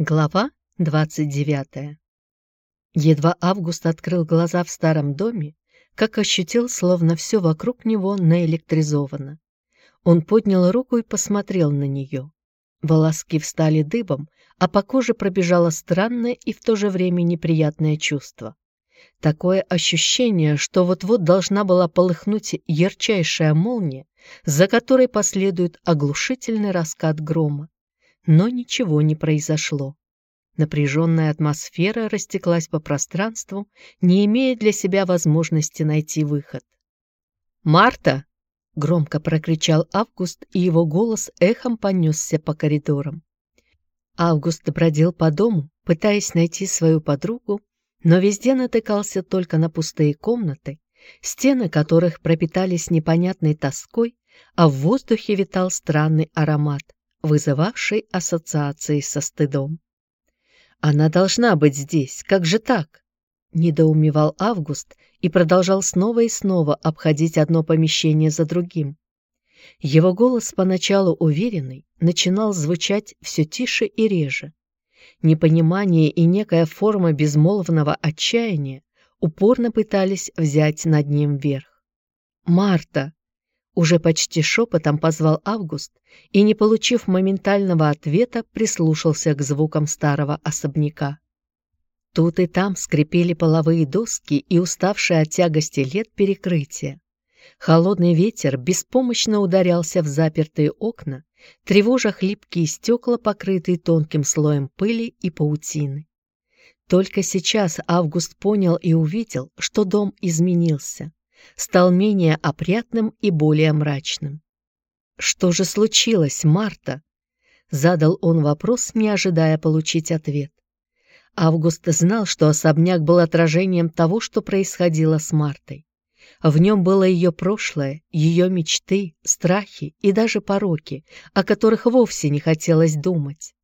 Глава 29 Едва Август открыл глаза в старом доме, как ощутил, словно все вокруг него наэлектризовано. Он поднял руку и посмотрел на нее. Волоски встали дыбом, а по коже пробежало странное и в то же время неприятное чувство. Такое ощущение, что вот-вот должна была полыхнуть ярчайшая молния, за которой последует оглушительный раскат грома но ничего не произошло. Напряженная атмосфера растеклась по пространству, не имея для себя возможности найти выход. «Марта!» — громко прокричал Август, и его голос эхом понесся по коридорам. Август бродил по дому, пытаясь найти свою подругу, но везде натыкался только на пустые комнаты, стены которых пропитались непонятной тоской, а в воздухе витал странный аромат вызывавшей ассоциации со стыдом. «Она должна быть здесь, как же так?» Недоумевал Август и продолжал снова и снова обходить одно помещение за другим. Его голос, поначалу уверенный, начинал звучать все тише и реже. Непонимание и некая форма безмолвного отчаяния упорно пытались взять над ним верх. «Марта!» Уже почти шепотом позвал Август и, не получив моментального ответа, прислушался к звукам старого особняка. Тут и там скрипели половые доски и уставшие от тягости лет перекрытия. Холодный ветер беспомощно ударялся в запертые окна, тревожа хлипкие стекла, покрытые тонким слоем пыли и паутины. Только сейчас Август понял и увидел, что дом изменился стал менее опрятным и более мрачным. «Что же случилось, Марта?» Задал он вопрос, не ожидая получить ответ. Август знал, что особняк был отражением того, что происходило с Мартой. В нем было ее прошлое, ее мечты, страхи и даже пороки, о которых вовсе не хотелось думать.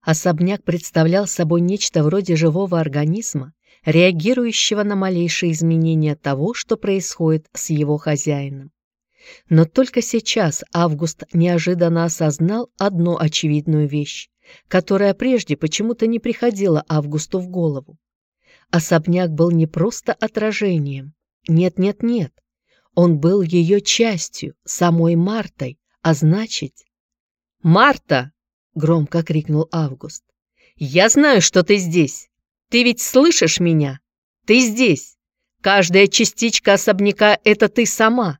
Особняк представлял собой нечто вроде живого организма, реагирующего на малейшие изменения того, что происходит с его хозяином. Но только сейчас Август неожиданно осознал одну очевидную вещь, которая прежде почему-то не приходила Августу в голову. Особняк был не просто отражением. Нет-нет-нет. Он был ее частью, самой Мартой, а значит... «Марта!» — громко крикнул Август. «Я знаю, что ты здесь. Ты ведь слышишь меня? Ты здесь. Каждая частичка особняка — это ты сама.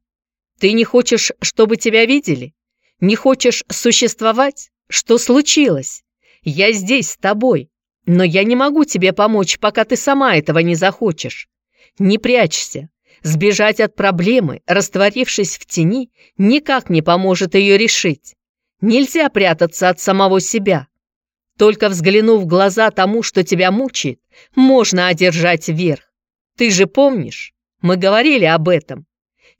Ты не хочешь, чтобы тебя видели? Не хочешь существовать? Что случилось? Я здесь с тобой, но я не могу тебе помочь, пока ты сама этого не захочешь. Не прячься. Сбежать от проблемы, растворившись в тени, никак не поможет ее решить. Нельзя прятаться от самого себя. Только взглянув в глаза тому, что тебя мучает, можно одержать верх. Ты же помнишь? Мы говорили об этом.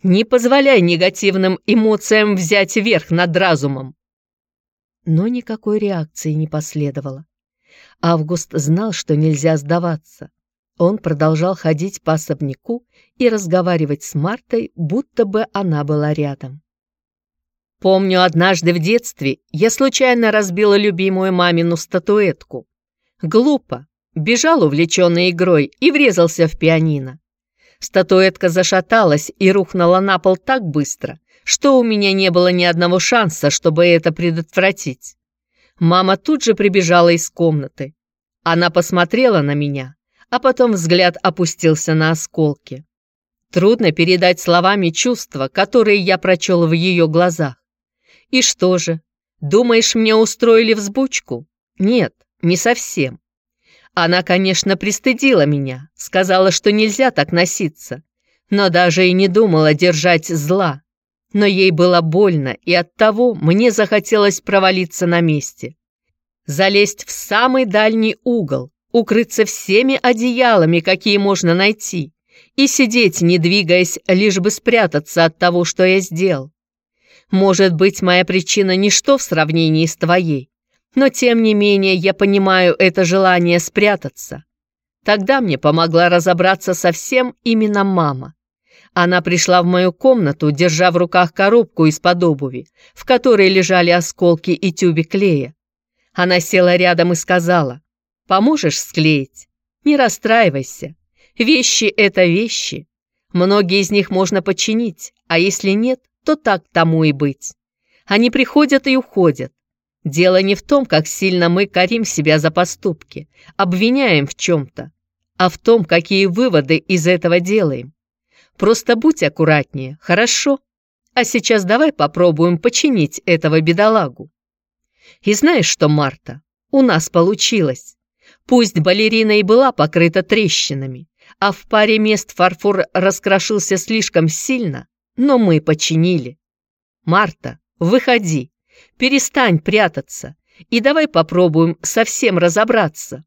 Не позволяй негативным эмоциям взять верх над разумом. Но никакой реакции не последовало. Август знал, что нельзя сдаваться. Он продолжал ходить по особняку и разговаривать с Мартой, будто бы она была рядом. Помню, однажды в детстве я случайно разбила любимую мамину статуэтку. Глупо. Бежал увлеченный игрой и врезался в пианино. Статуэтка зашаталась и рухнула на пол так быстро, что у меня не было ни одного шанса, чтобы это предотвратить. Мама тут же прибежала из комнаты. Она посмотрела на меня, а потом взгляд опустился на осколки. Трудно передать словами чувства, которые я прочел в ее глазах. И что же? Думаешь, мне устроили взбучку? Нет, не совсем. Она, конечно, пристыдила меня, сказала, что нельзя так носиться, но даже и не думала держать зла. Но ей было больно, и оттого мне захотелось провалиться на месте. Залезть в самый дальний угол, укрыться всеми одеялами, какие можно найти, и сидеть, не двигаясь, лишь бы спрятаться от того, что я сделал. Может быть, моя причина ничто в сравнении с твоей, но тем не менее я понимаю это желание спрятаться. Тогда мне помогла разобраться со всем именно мама. Она пришла в мою комнату, держа в руках коробку из-под обуви, в которой лежали осколки и тюбик клея. Она села рядом и сказала, «Поможешь склеить? Не расстраивайся. Вещи — это вещи. Многие из них можно починить, а если нет, то так тому и быть. Они приходят и уходят. Дело не в том, как сильно мы корим себя за поступки, обвиняем в чем-то, а в том, какие выводы из этого делаем. Просто будь аккуратнее, хорошо? А сейчас давай попробуем починить этого бедолагу. И знаешь что, Марта, у нас получилось. Пусть балерина и была покрыта трещинами, а в паре мест фарфор раскрошился слишком сильно, но мы починили. Марта, выходи, перестань прятаться и давай попробуем совсем разобраться.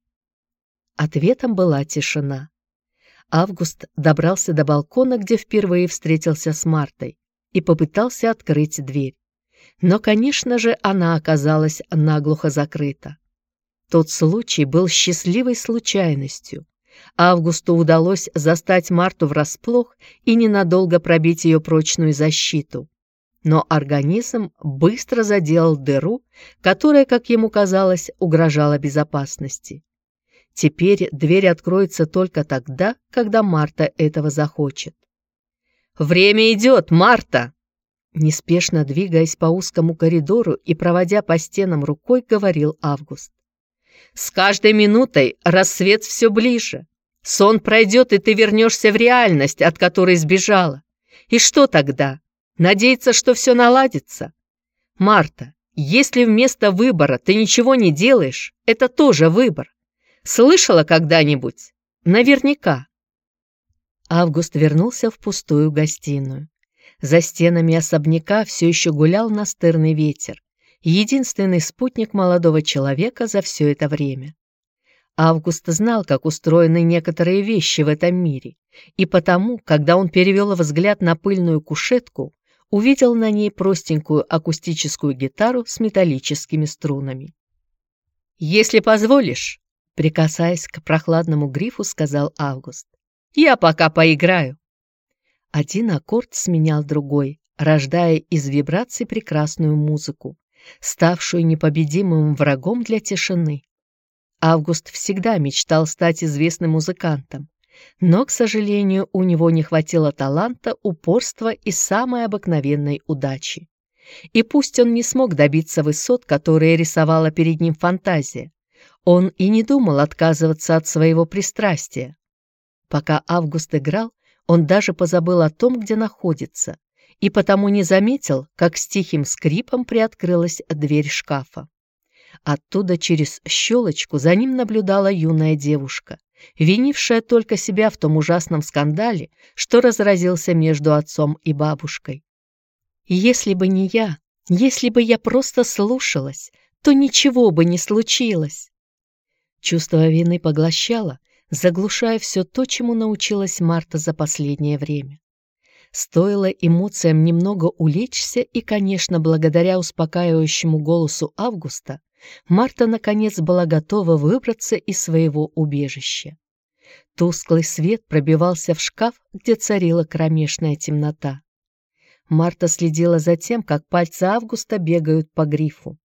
Ответом была тишина. Август добрался до балкона, где впервые встретился с Мартой, и попытался открыть дверь. Но, конечно же, она оказалась наглухо закрыта. Тот случай был счастливой случайностью. Августу удалось застать Марту врасплох и ненадолго пробить ее прочную защиту. Но организм быстро заделал дыру, которая, как ему казалось, угрожала безопасности. Теперь дверь откроется только тогда, когда Марта этого захочет. «Время идет, Марта!» Неспешно двигаясь по узкому коридору и проводя по стенам рукой, говорил Август. «С каждой минутой рассвет все ближе. Сон пройдет, и ты вернешься в реальность, от которой сбежала. И что тогда? Надеяться, что все наладится? Марта, если вместо выбора ты ничего не делаешь, это тоже выбор. Слышала когда-нибудь? Наверняка. Август вернулся в пустую гостиную. За стенами особняка все еще гулял настырный ветер, единственный спутник молодого человека за все это время. Август знал, как устроены некоторые вещи в этом мире, и потому, когда он перевел взгляд на пыльную кушетку, увидел на ней простенькую акустическую гитару с металлическими струнами. «Если позволишь», Прикасаясь к прохладному грифу, сказал Август. «Я пока поиграю». Один аккорд сменял другой, рождая из вибраций прекрасную музыку, ставшую непобедимым врагом для тишины. Август всегда мечтал стать известным музыкантом, но, к сожалению, у него не хватило таланта, упорства и самой обыкновенной удачи. И пусть он не смог добиться высот, которые рисовала перед ним фантазия, он и не думал отказываться от своего пристрастия. Пока Август играл, он даже позабыл о том, где находится, и потому не заметил, как с тихим скрипом приоткрылась дверь шкафа. Оттуда через щелочку за ним наблюдала юная девушка, винившая только себя в том ужасном скандале, что разразился между отцом и бабушкой. «Если бы не я, если бы я просто слушалась, то ничего бы не случилось», Чувство вины поглощало, заглушая все то, чему научилась Марта за последнее время. Стоило эмоциям немного улечься, и, конечно, благодаря успокаивающему голосу Августа, Марта, наконец, была готова выбраться из своего убежища. Тусклый свет пробивался в шкаф, где царила кромешная темнота. Марта следила за тем, как пальцы Августа бегают по грифу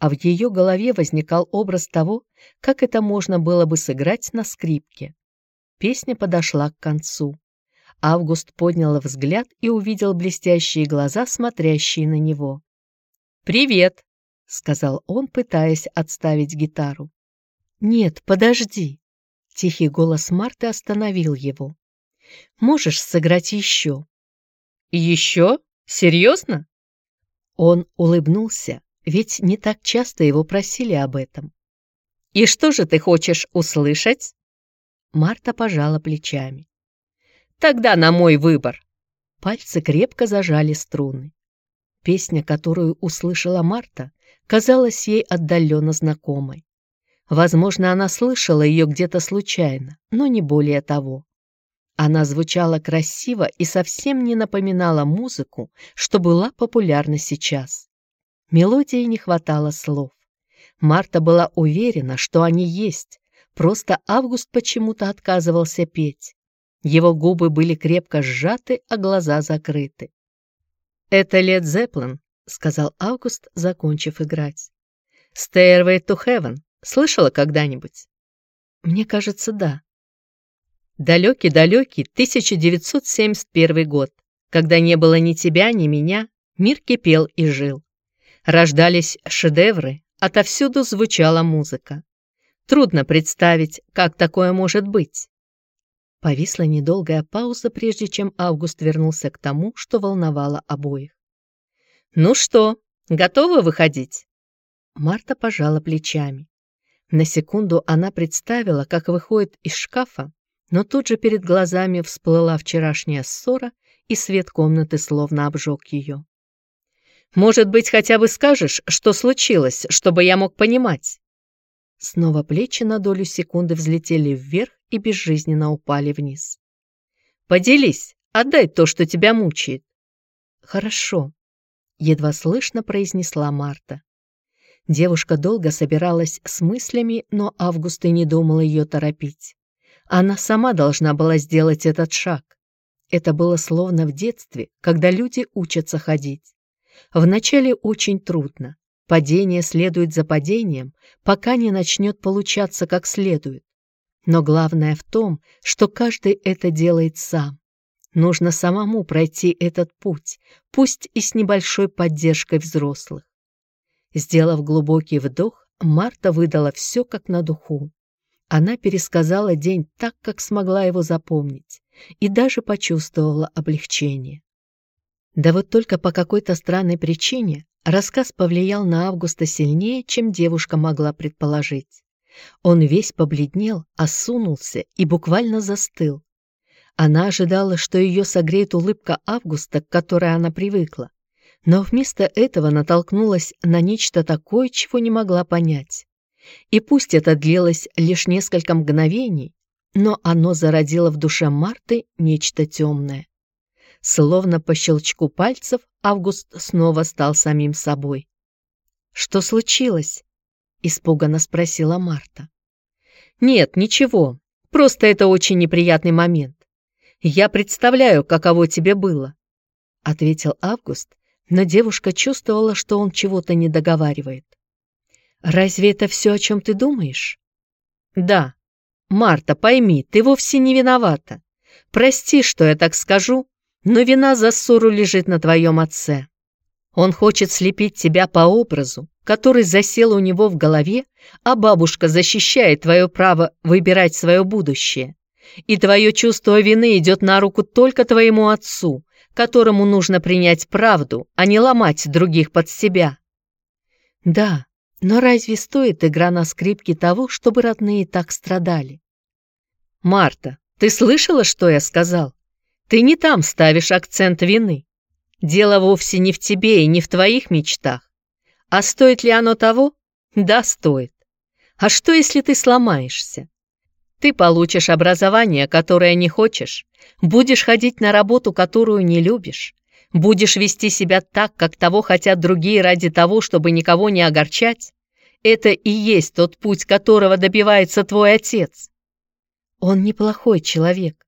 а в ее голове возникал образ того, как это можно было бы сыграть на скрипке. Песня подошла к концу. Август поднял взгляд и увидел блестящие глаза, смотрящие на него. «Привет!» — сказал он, пытаясь отставить гитару. «Нет, подожди!» — тихий голос Марты остановил его. «Можешь сыграть еще?» «Еще? Серьезно?» Он улыбнулся, ведь не так часто его просили об этом. «И что же ты хочешь услышать?» Марта пожала плечами. «Тогда на мой выбор!» Пальцы крепко зажали струны. Песня, которую услышала Марта, казалась ей отдаленно знакомой. Возможно, она слышала ее где-то случайно, но не более того. Она звучала красиво и совсем не напоминала музыку, что была популярна сейчас. Мелодии не хватало слов. Марта была уверена, что они есть, просто Август почему-то отказывался петь. Его губы были крепко сжаты, а глаза закрыты. «Это Лед Зеплин», — сказал Август, закончив играть. Stairway to Heaven. Слышала когда-нибудь? Мне кажется, да. Далекий-далекий 1971 год, когда не было ни тебя, ни меня, мир кипел и жил. Рождались шедевры, отовсюду звучала музыка. Трудно представить, как такое может быть. Повисла недолгая пауза, прежде чем Август вернулся к тому, что волновало обоих. «Ну что, готовы выходить?» Марта пожала плечами. На секунду она представила, как выходит из шкафа, но тут же перед глазами всплыла вчерашняя ссора, и свет комнаты словно обжег ее. «Может быть, хотя бы скажешь, что случилось, чтобы я мог понимать?» Снова плечи на долю секунды взлетели вверх и безжизненно упали вниз. «Поделись, отдай то, что тебя мучает». «Хорошо», — едва слышно произнесла Марта. Девушка долго собиралась с мыслями, но Август и не думал ее торопить. Она сама должна была сделать этот шаг. Это было словно в детстве, когда люди учатся ходить. Вначале очень трудно, Падение следует за падением, пока не начнет получаться как следует. Но главное в том, что каждый это делает сам. Нужно самому пройти этот путь, пусть и с небольшой поддержкой взрослых. Сделав глубокий вдох, Марта выдала все как на духу. Она пересказала день так, как смогла его запомнить, и даже почувствовала облегчение. Да вот только по какой-то странной причине Рассказ повлиял на Августа сильнее, чем девушка могла предположить. Он весь побледнел, осунулся и буквально застыл. Она ожидала, что ее согреет улыбка Августа, к которой она привыкла, но вместо этого натолкнулась на нечто такое, чего не могла понять. И пусть это длилось лишь несколько мгновений, но оно зародило в душе Марты нечто темное. Словно по щелчку пальцев Август снова стал самим собой. «Что случилось?» — испуганно спросила Марта. «Нет, ничего. Просто это очень неприятный момент. Я представляю, каково тебе было», — ответил Август, но девушка чувствовала, что он чего-то не договаривает. «Разве это все, о чем ты думаешь?» «Да. Марта, пойми, ты вовсе не виновата. Прости, что я так скажу, но вина за ссору лежит на твоем отце. Он хочет слепить тебя по образу, который засел у него в голове, а бабушка защищает твое право выбирать свое будущее. И твое чувство вины идет на руку только твоему отцу, которому нужно принять правду, а не ломать других под себя. Да, но разве стоит игра на скрипке того, чтобы родные так страдали? Марта, ты слышала, что я сказал? Ты не там ставишь акцент вины. Дело вовсе не в тебе и не в твоих мечтах. А стоит ли оно того? Да, стоит. А что, если ты сломаешься? Ты получишь образование, которое не хочешь, будешь ходить на работу, которую не любишь, будешь вести себя так, как того хотят другие ради того, чтобы никого не огорчать. Это и есть тот путь, которого добивается твой отец. Он неплохой человек.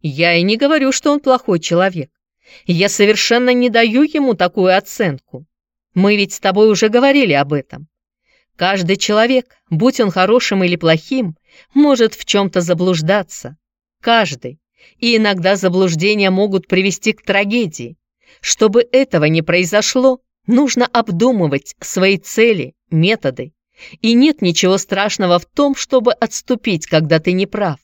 Я и не говорю, что он плохой человек. Я совершенно не даю ему такую оценку. Мы ведь с тобой уже говорили об этом. Каждый человек, будь он хорошим или плохим, может в чем-то заблуждаться. Каждый. И иногда заблуждения могут привести к трагедии. Чтобы этого не произошло, нужно обдумывать свои цели, методы. И нет ничего страшного в том, чтобы отступить, когда ты не прав.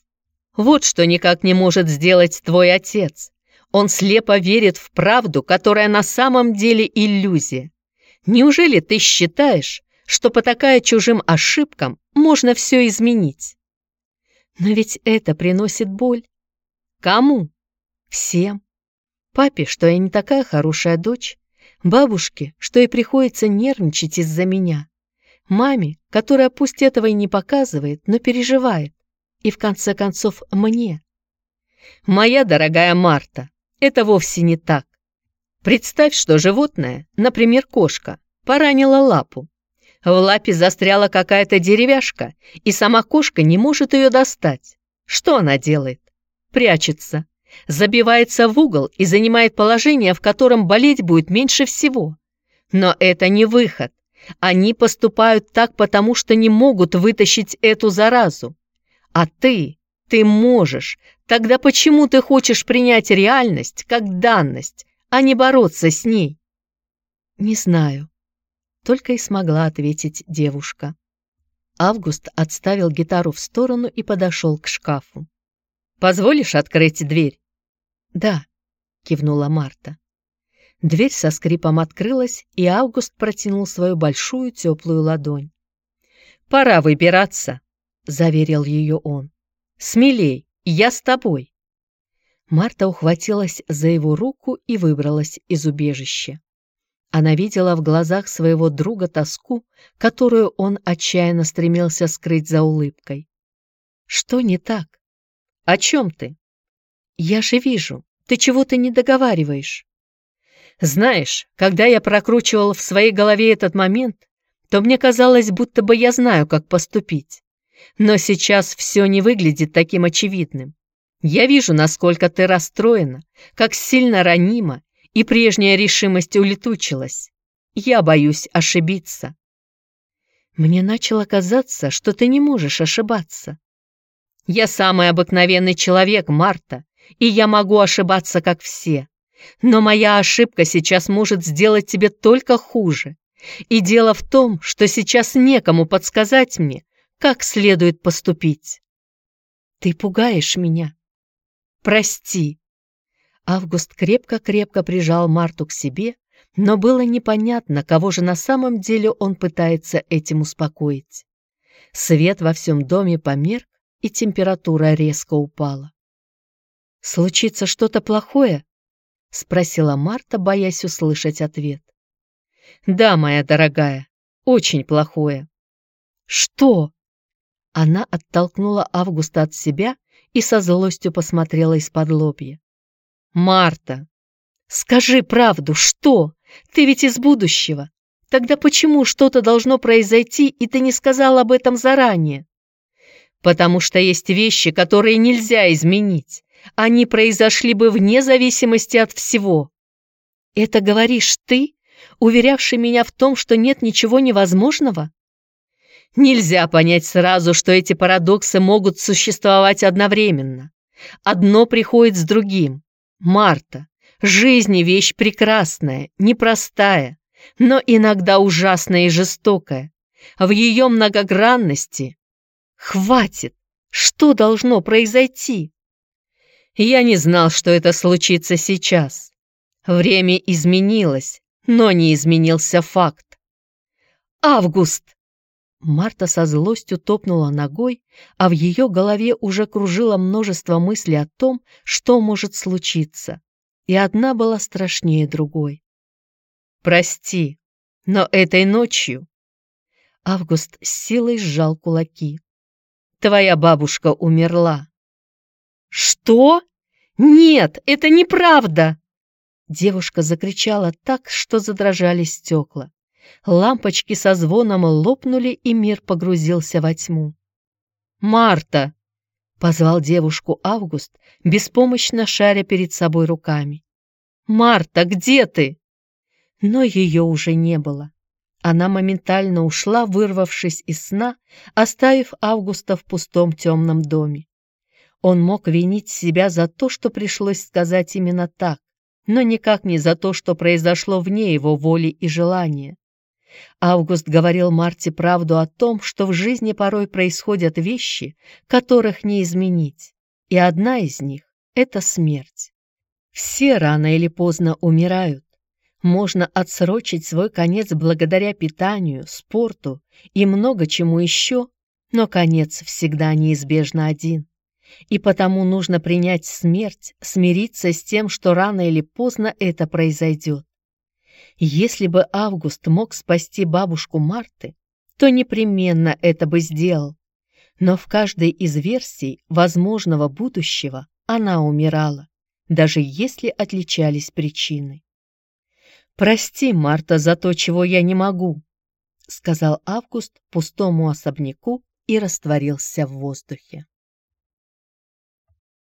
Вот что никак не может сделать твой отец. Он слепо верит в правду, которая на самом деле иллюзия. Неужели ты считаешь, что потакая чужим ошибкам можно все изменить? Но ведь это приносит боль. Кому? Всем. Папе, что я не такая хорошая дочь. Бабушке, что и приходится нервничать из-за меня. Маме, которая пусть этого и не показывает, но переживает и, в конце концов, мне. Моя дорогая Марта, это вовсе не так. Представь, что животное, например, кошка, поранила лапу. В лапе застряла какая-то деревяшка, и сама кошка не может ее достать. Что она делает? Прячется, забивается в угол и занимает положение, в котором болеть будет меньше всего. Но это не выход. Они поступают так, потому что не могут вытащить эту заразу. А ты, ты можешь. Тогда почему ты хочешь принять реальность как данность, а не бороться с ней? Не знаю. Только и смогла ответить девушка. Август отставил гитару в сторону и подошел к шкафу. «Позволишь открыть дверь?» «Да», — кивнула Марта. Дверь со скрипом открылась, и Август протянул свою большую теплую ладонь. «Пора выбираться», — заверил ее он. «Смелей, я с тобой». Марта ухватилась за его руку и выбралась из убежища. Она видела в глазах своего друга тоску, которую он отчаянно стремился скрыть за улыбкой. «Что не так? О чем ты?» «Я же вижу, ты чего-то не договариваешь». Знаешь, когда я прокручивал в своей голове этот момент, то мне казалось, будто бы я знаю, как поступить. Но сейчас все не выглядит таким очевидным. Я вижу, насколько ты расстроена, как сильно ранима, и прежняя решимость улетучилась. Я боюсь ошибиться. Мне начало казаться, что ты не можешь ошибаться. Я самый обыкновенный человек, Марта, и я могу ошибаться, как все. Но моя ошибка сейчас может сделать тебе только хуже. И дело в том, что сейчас некому подсказать мне, как следует поступить. Ты пугаешь меня. Прости. Август крепко-крепко прижал Марту к себе, но было непонятно, кого же на самом деле он пытается этим успокоить. Свет во всем доме померк, и температура резко упала. «Случится что-то плохое?» — спросила Марта, боясь услышать ответ. «Да, моя дорогая, очень плохое». «Что?» Она оттолкнула Августа от себя и со злостью посмотрела из-под лобья. «Марта!» «Скажи правду, что? Ты ведь из будущего. Тогда почему что-то должно произойти, и ты не сказал об этом заранее?» «Потому что есть вещи, которые нельзя изменить они произошли бы вне зависимости от всего. Это говоришь ты, уверявший меня в том, что нет ничего невозможного? Нельзя понять сразу, что эти парадоксы могут существовать одновременно. Одно приходит с другим. Марта, жизнь вещь прекрасная, непростая, но иногда ужасная и жестокая. В ее многогранности... Хватит! Что должно произойти? Я не знал, что это случится сейчас. Время изменилось, но не изменился факт. «Август!» Марта со злостью топнула ногой, а в ее голове уже кружило множество мыслей о том, что может случиться, и одна была страшнее другой. «Прости, но этой ночью...» Август с силой сжал кулаки. «Твоя бабушка умерла». «Что? Нет, это неправда!» Девушка закричала так, что задрожали стекла. Лампочки со звоном лопнули, и мир погрузился во тьму. «Марта!» — позвал девушку Август, беспомощно шаря перед собой руками. «Марта, где ты?» Но ее уже не было. Она моментально ушла, вырвавшись из сна, оставив Августа в пустом темном доме. Он мог винить себя за то, что пришлось сказать именно так, но никак не за то, что произошло вне его воли и желания. Август говорил Марте правду о том, что в жизни порой происходят вещи, которых не изменить, и одна из них — это смерть. Все рано или поздно умирают. Можно отсрочить свой конец благодаря питанию, спорту и много чему еще, но конец всегда неизбежно один. И потому нужно принять смерть, смириться с тем, что рано или поздно это произойдет. Если бы Август мог спасти бабушку Марты, то непременно это бы сделал. Но в каждой из версий возможного будущего она умирала, даже если отличались причины. «Прости, Марта, за то, чего я не могу», — сказал Август пустому особняку и растворился в воздухе.